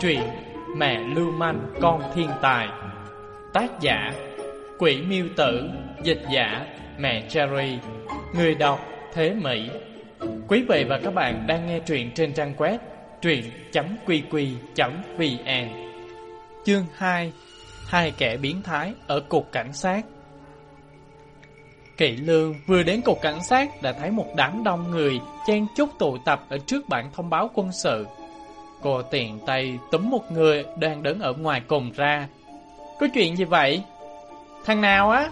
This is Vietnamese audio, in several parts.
Truyện Mẹ Lưu Manh, Con Thiên Tài. Tác giả, Quỷ Miêu Tử. Dịch giả, Mẹ Cherry. Người đọc, Thế Mỹ. Quý vị và các bạn đang nghe truyện trên trang web truyện.qq.vn Chương 2 Hai kẻ biến thái ở Cục Cảnh sát. Kỵ Lương vừa đến Cục Cảnh sát đã thấy một đám đông người chen chúc tụ tập ở trước bản thông báo quân sự. Cô tiện tay túm một người đang đứng ở ngoài cùng ra. Có chuyện gì vậy? Thằng nào á?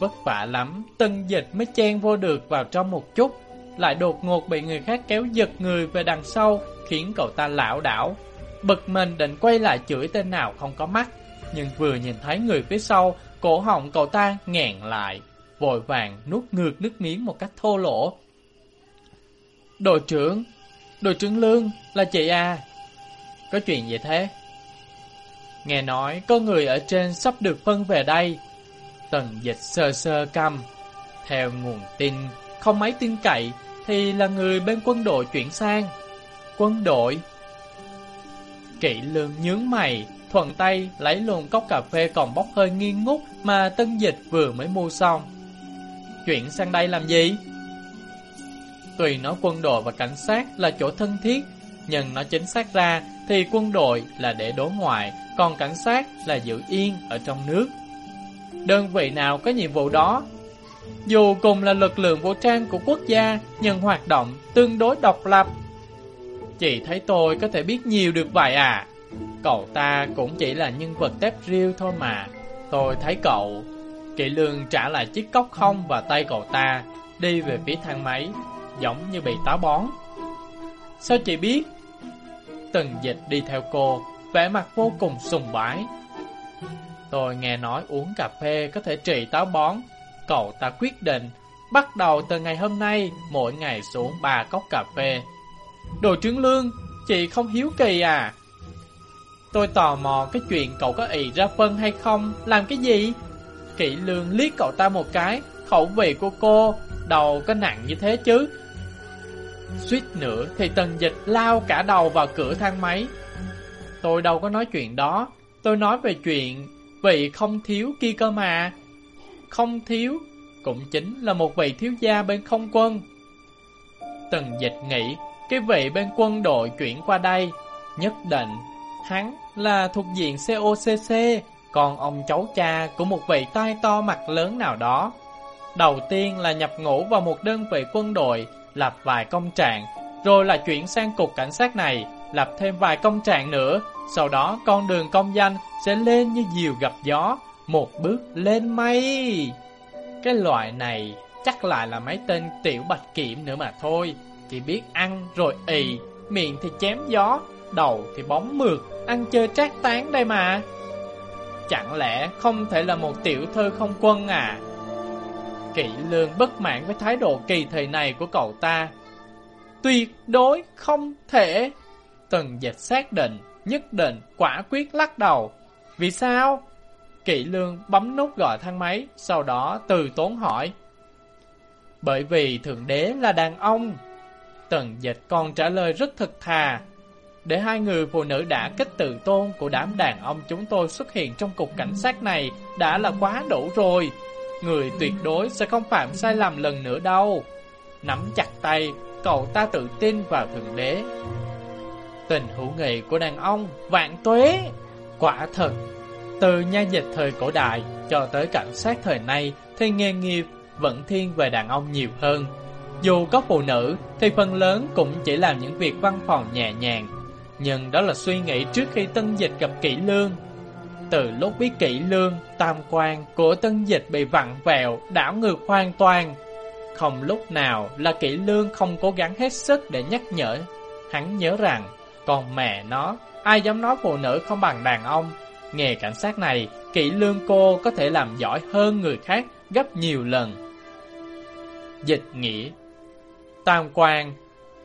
Vất vả lắm, tân dịch mới chen vô được vào trong một chút. Lại đột ngột bị người khác kéo giật người về đằng sau, khiến cậu ta lão đảo. Bực mình định quay lại chửi tên nào không có mắt. Nhưng vừa nhìn thấy người phía sau, cổ họng cậu ta nghẹn lại. Vội vàng nuốt ngược nước miếng một cách thô lỗ. Đội trưởng, đội trưởng Lương, là chị à? Có chuyện gì thế? Nghe nói có người ở trên sắp được phân về đây. Tần dịch sơ sơ căm. Theo nguồn tin, không mấy tin cậy, thì là người bên quân đội chuyển sang. Quân đội? Kỵ lương nhướng mày, thuận tay lấy luôn cốc cà phê còn bốc hơi nghi ngút mà tân dịch vừa mới mua xong. Chuyển sang đây làm gì? Tùy nói quân đội và cảnh sát là chỗ thân thiết, nhưng nó chính xác ra thì quân đội là để đối ngoại, còn cảnh sát là giữ yên ở trong nước. Đơn vị nào có nhiệm vụ đó? Dù cùng là lực lượng vũ trang của quốc gia, nhưng hoạt động tương đối độc lập. Chị thấy tôi có thể biết nhiều được vậy à? Cậu ta cũng chỉ là nhân vật tép riêu thôi mà. Tôi thấy cậu. Kỵ lương trả lại chiếc cốc không và tay cậu ta, đi về phía thang máy, giống như bị táo bón. Sao chị biết? Tần dịch đi theo cô, vẻ mặt vô cùng sùng bái. Tôi nghe nói uống cà phê có thể trị táo bón. Cậu ta quyết định, bắt đầu từ ngày hôm nay, mỗi ngày xuống ba cốc cà phê. Đồ trứng lương, chị không hiếu kỳ à? Tôi tò mò cái chuyện cậu có ị ra phân hay không, làm cái gì? Kỵ lương liếc cậu ta một cái, khẩu vị của cô, đầu có nặng như thế chứ? Suýt nữa thì tần dịch lao cả đầu vào cửa thang máy. Tôi đâu có nói chuyện đó, tôi nói về chuyện vị không thiếu kia cơ mà. Không thiếu, cũng chính là một vị thiếu gia bên không quân. Tần dịch nghĩ, cái vị bên quân đội chuyển qua đây, nhất định hắn là thuộc diện COCC, còn ông cháu cha của một vị tai to mặt lớn nào đó. Đầu tiên là nhập ngũ vào một đơn vị quân đội, lập vài công trạng, rồi là chuyển sang cục cảnh sát này, lập thêm vài công trạng nữa, sau đó con đường công danh sẽ lên như diều gặp gió, một bước lên mây. Cái loại này chắc lại là mấy tên tiểu bạch kiểm nữa mà thôi, chỉ biết ăn rồi ì, miệng thì chém gió, đầu thì bóng mượt, ăn chơi trác tán đây mà. Chẳng lẽ không thể là một tiểu thư không quân à? Kỵ lương bất mãn với thái độ kỳ thời này của cậu ta. Tuyệt đối không thể. Tần dịch xác định, nhất định, quả quyết lắc đầu. Vì sao? Kỵ lương bấm nút gọi thang máy, sau đó từ tốn hỏi. Bởi vì Thượng Đế là đàn ông. Tần dịch còn trả lời rất thực thà. Để hai người phụ nữ đã kích tự tôn của đám đàn ông chúng tôi xuất hiện trong cục cảnh sát này đã là quá đủ rồi. Người tuyệt đối sẽ không phạm sai lầm lần nữa đâu. Nắm chặt tay, cậu ta tự tin vào Thượng Đế. Tình hữu nghị của đàn ông vạn tuế. Quả thật, từ nha dịch thời cổ đại cho tới cảnh sát thời nay thì nghề nghiệp vẫn thiên về đàn ông nhiều hơn. Dù có phụ nữ thì phần lớn cũng chỉ làm những việc văn phòng nhẹ nhàng. Nhưng đó là suy nghĩ trước khi tân dịch gặp kỹ lương. Từ lúc biết kỹ lương, tam quan của tân dịch bị vặn vẹo, đảo ngược hoàn toàn. Không lúc nào là kỹ lương không cố gắng hết sức để nhắc nhở. Hắn nhớ rằng, còn mẹ nó, ai dám nói phụ nữ không bằng đàn ông. Nghề cảnh sát này, kỹ lương cô có thể làm giỏi hơn người khác gấp nhiều lần. Dịch nghĩa Tam quan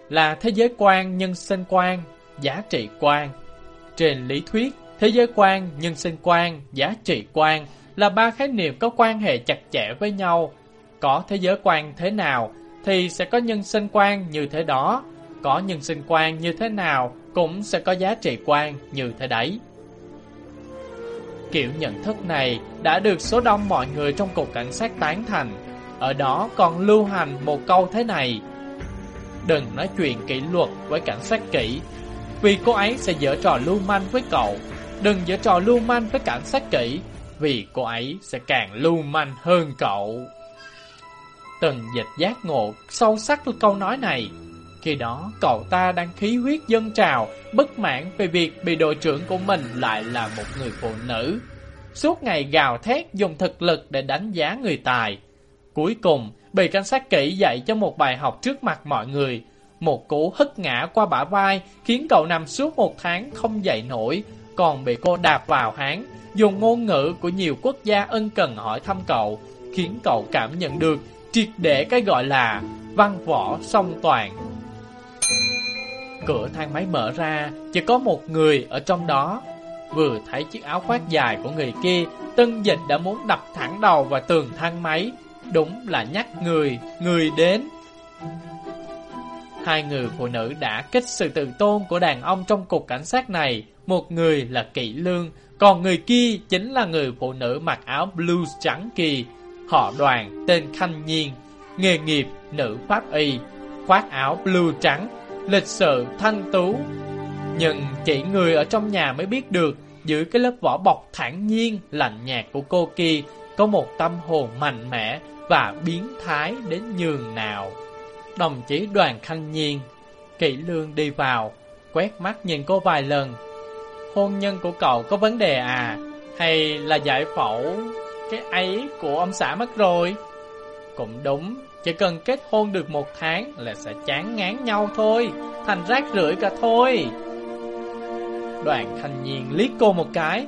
là thế giới quan nhân sinh quan, giá trị quan. Trên lý thuyết, thế giới quan, nhân sinh quan, giá trị quan là ba khái niệm có quan hệ chặt chẽ với nhau. Có thế giới quan thế nào thì sẽ có nhân sinh quan như thế đó. Có nhân sinh quan như thế nào cũng sẽ có giá trị quan như thế đấy. Kiểu nhận thức này đã được số đông mọi người trong cục cảnh sát tán thành. Ở đó còn lưu hành một câu thế này. Đừng nói chuyện kỷ luật với cảnh sát kỹ, vì cô ấy sẽ dở trò lưu manh với cậu. Đừng giở trò lưu manh với cảnh sát kỹ, vì cô ấy sẽ càng lưu manh hơn cậu. Tần dịch giác ngộ sâu sắc câu nói này. Khi đó cậu ta đang khí huyết dân trào, bất mãn về việc bị đội trưởng của mình lại là một người phụ nữ. Suốt ngày gào thét dùng thực lực để đánh giá người tài. Cuối cùng, bị cảnh sát kỹ dạy cho một bài học trước mặt mọi người. Một cú hất ngã qua bả vai khiến cậu nằm suốt một tháng không dậy nổi, còn bị cô đạp vào háng, dùng ngôn ngữ của nhiều quốc gia ân cần hỏi thăm cậu, khiến cậu cảm nhận được triệt để cái gọi là văn võ song toàn. Cửa thang máy mở ra, chỉ có một người ở trong đó. Vừa thấy chiếc áo khoác dài của người kia, tân dịch đã muốn đập thẳng đầu vào tường thang máy. Đúng là nhắc người, người đến. Hai người phụ nữ đã kích sự tự tôn của đàn ông trong cục cảnh sát này. Một người là Kỵ Lương, còn người kia chính là người phụ nữ mặc áo blues trắng kỳ. Họ đoàn tên Khanh Nhiên, nghề nghiệp nữ pháp y, khoác áo blue trắng, lịch sự thanh tú. Nhưng chỉ người ở trong nhà mới biết được, dưới cái lớp vỏ bọc thản nhiên, lạnh nhạt của cô kia, có một tâm hồn mạnh mẽ và biến thái đến nhường nào. Đồng chí đoàn khanh nhiên, kỹ lương đi vào, quét mắt nhìn cô vài lần. Hôn nhân của cậu có vấn đề à? Hay là giải phẫu cái ấy của ông xã mất rồi? Cũng đúng, chỉ cần kết hôn được một tháng là sẽ chán ngán nhau thôi, thành rác rưởi cả thôi. Đoàn thanh nhiên liếc cô một cái.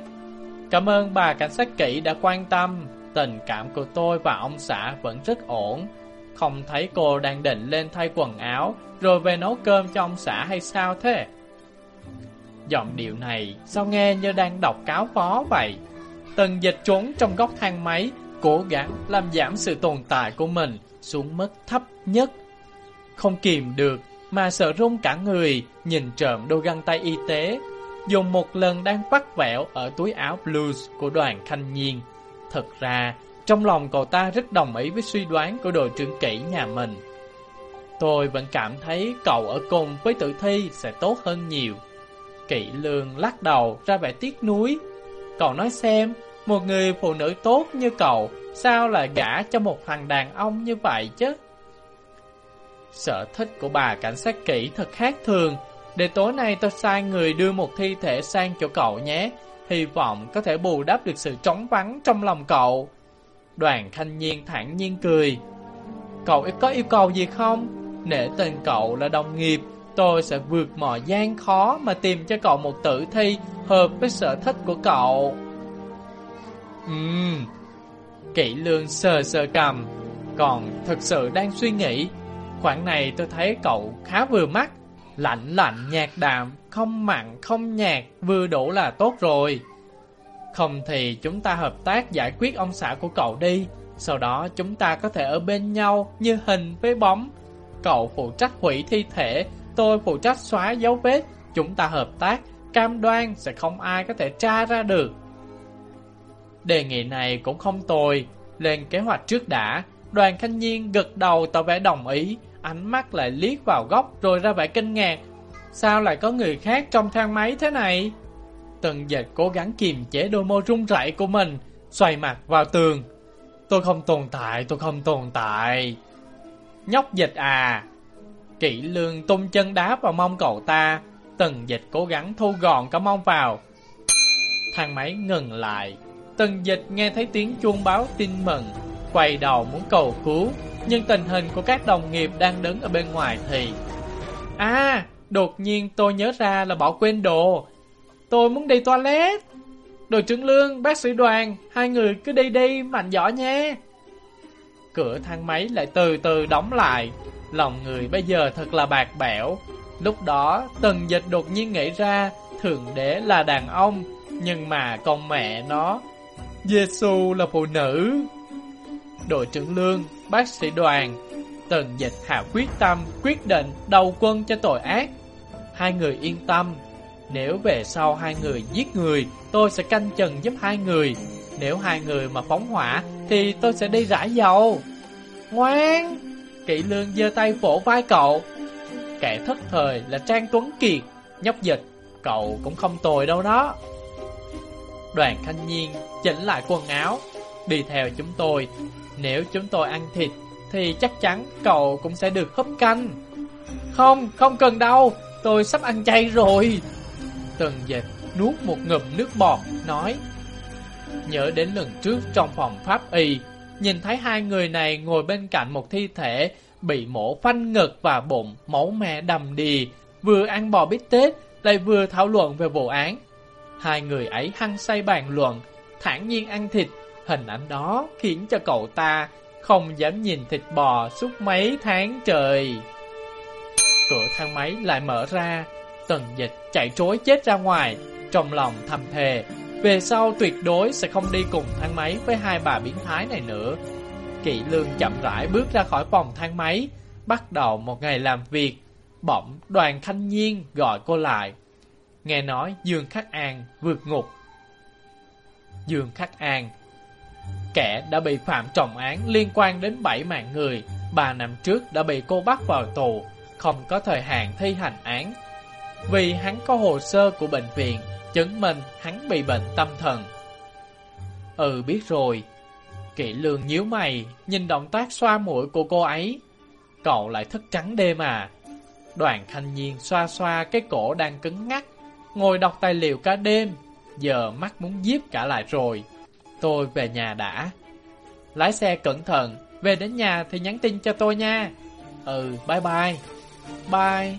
Cảm ơn bà cảnh sát kỹ đã quan tâm, tình cảm của tôi và ông xã vẫn rất ổn. Không thấy cô đang định lên thay quần áo rồi về nấu cơm cho ông xã hay sao thế? Giọng điệu này sao nghe như đang đọc cáo phó vậy? Tần dịch trốn trong góc thang máy, cố gắng làm giảm sự tồn tại của mình xuống mức thấp nhất. Không kìm được mà sợ run cả người, nhìn trộm đôi găng tay y tế, dùng một lần đang vắt vẹo ở túi áo blues của đoàn thanh nhiên. Thật ra, trong lòng cậu ta rất đồng ý với suy đoán của đội trưởng kỹ nhà mình. Tôi vẫn cảm thấy cậu ở cùng với tử thi sẽ tốt hơn nhiều. Kỵ lương lắc đầu ra vẻ tiếc nuối. Cậu nói xem, một người phụ nữ tốt như cậu Sao lại gả cho một thằng đàn ông như vậy chứ? Sở thích của bà cảnh sát kỹ thật khác thường. Để tối nay tôi sai người đưa một thi thể sang chỗ cậu nhé. Hy vọng có thể bù đắp được sự trống vắng trong lòng cậu. Đoàn thanh niên thản nhiên cười. Cậu có yêu cầu gì không? Nể tên cậu là đồng nghiệp, tôi sẽ vượt mọi gian khó mà tìm cho cậu một tử thi hợp với sở thích của cậu. Ừm, Kỵ lương sờ sờ cầm Còn thực sự đang suy nghĩ. Khoảng này tôi thấy cậu khá vừa mắt Lạnh lạnh nhạt đạm Không mặn không nhạt Vừa đủ là tốt rồi. Không thì chúng ta hợp tác giải quyết ông xã của cậu đi Sau đó chúng ta có thể ở bên nhau Như hình với bóng. Cậu phụ trách hủy thi thể Tôi phụ trách xóa dấu vết Chúng ta hợp tác Cam đoan sẽ không ai có thể tra ra được Đề nghị này cũng không tồi, lên kế hoạch trước đã. Đoàn thanh niên gật đầu tỏ vẻ đồng ý, ánh mắt lại liếc vào góc rồi ra vẻ kinh ngạc. Sao lại có người khác trong thang máy thế này? Tần dịch cố gắng kiềm chế đôi môi run rẩy của mình, xoay mặt vào tường. Tôi không tồn tại, tôi không tồn tại. Nhóc dịch à! Kỵ lương tung chân đá vào mông cậu ta. Tần dịch cố gắng thu gọn cả mông vào. Thang máy ngừng lại. Tần dịch nghe thấy tiếng chuông báo tin mừng, quay đầu muốn cầu cứu, nhưng tình hình của các đồng nghiệp đang đứng ở bên ngoài thì... À, đột nhiên tôi nhớ ra là bỏ quên đồ. Tôi muốn đi toilet. Đội trưởng Lương, bác sĩ đoàn, hai người cứ đi đi, mạnh giỏi nha. Cửa thang máy lại từ từ đóng lại. Lòng người bây giờ thật là bạc bẽo. Lúc đó, tần dịch đột nhiên nghĩ ra, thượng đế là đàn ông, nhưng mà con mẹ nó Giêsu là phụ nữ. Đội trưởng Lương, bác sĩ đoàn, Tần Dịch hạ quyết tâm, quyết định đầu quân cho tội ác. hai người yên tâm. Nếu về sau hai người giết người, tôi sẽ canh chừng giúp hai người. Nếu hai người mà phóng hỏa, thì tôi sẽ đi rải dầu. Ngoan! Kỵ lương giơ tay vỗ vai cậu. Kẻ thất thời là Trang Tuấn Kiệt, nhóc dịch, cậu cũng không tồi đâu đó. Đoàn thanh niên chỉnh lại quần áo, đi theo chúng tôi. Nếu chúng tôi ăn thịt, thì chắc chắn cậu cũng sẽ được hấp canh. Không, không cần đâu, tôi sắp ăn chay rồi. Tần dịch nuốt một ngụm nước bọt, nói Nhớ đến lần trước trong phòng pháp y, nhìn thấy hai người này ngồi bên cạnh một thi thể bị mổ phanh ngực và bụng, máu me đầm đì, vừa ăn bò bít tết, lại vừa thảo luận về vụ án. Hai người ấy hăng say bàn luận, thản nhiên ăn thịt, hình ảnh đó khiến cho cậu ta không dám nhìn thịt bò suốt mấy tháng trời. Cửa thang máy lại mở ra, tần dịch chạy trối chết ra ngoài, trong lòng thầm thề, về sau tuyệt đối sẽ không đi cùng thang máy với hai bà biến thái này nữa. Kỵ lương chậm rãi bước ra khỏi phòng thang máy, bắt đầu một ngày làm việc. Bỗng đoàn thanh nhiên gọi cô lại. Nghe nói Dương Khắc An vượt ngục. Dương Khắc An Kẻ đã bị phạm trọng án liên quan đến 7 mạng người, 3 năm trước đã bị cô bắt vào tù, không có thời hạn thi hành án. Vì hắn có hồ sơ của bệnh viện, chứng minh hắn bị bệnh tâm thần. Ừ biết rồi. Kỵ lương nhíu mày, nhìn động tác xoa mũi của cô ấy. Cậu lại thức trắng đêm à? Đoàn thanh nhiên xoa xoa cái cổ đang cứng ngắc, ngồi đọc tài liệu cả đêm, giờ mắt muốn díp cả lại rồi. Tôi về nhà đã. Lái xe cẩn thận, về đến nhà thì nhắn tin cho tôi nha. Ừ, bye bye. Bye.